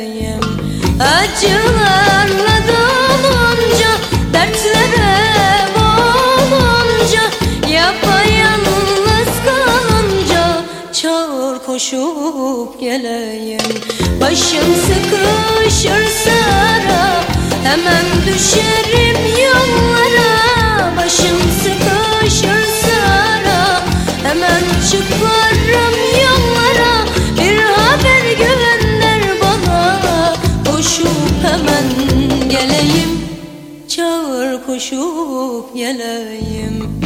geleyim Acılarla dolunca dertlere boğulunca Yapayalnız kalınca çağır koşup geleyim. Başım sıkışır sara hemen düşerim yollara. Başım sıkışır sara hemen çıkarım Çağır koşup geleyim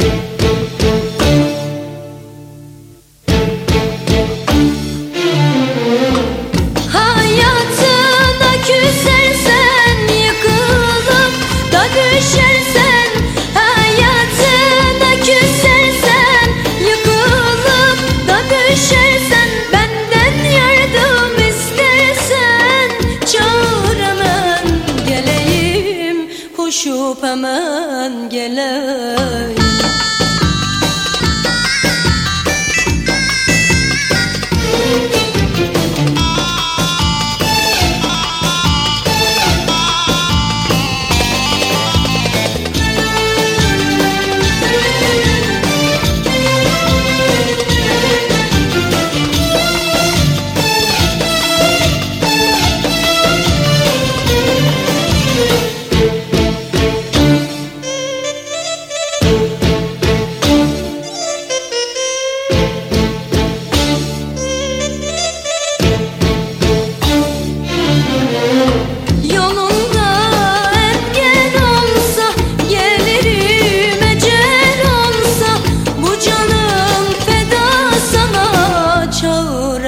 Koşup hemen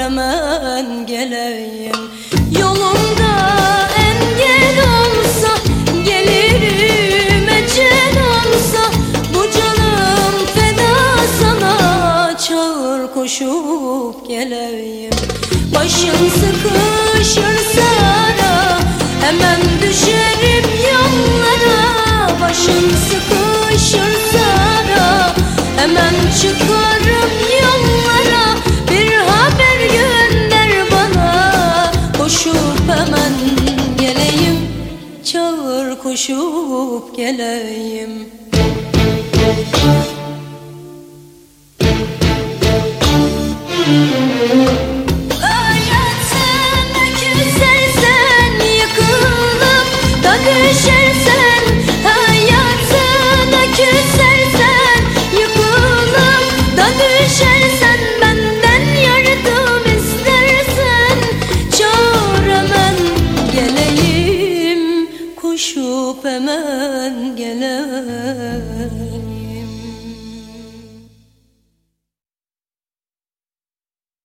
hemen geleyim. Yolunda engel olsa Gelirim ecel olsa Bu canım feda sana Çağır koşup geleyim. Başım sıkışır sana Hemen düşerim hemen geleyim Çağır koşup geleyim Hop hemen gelen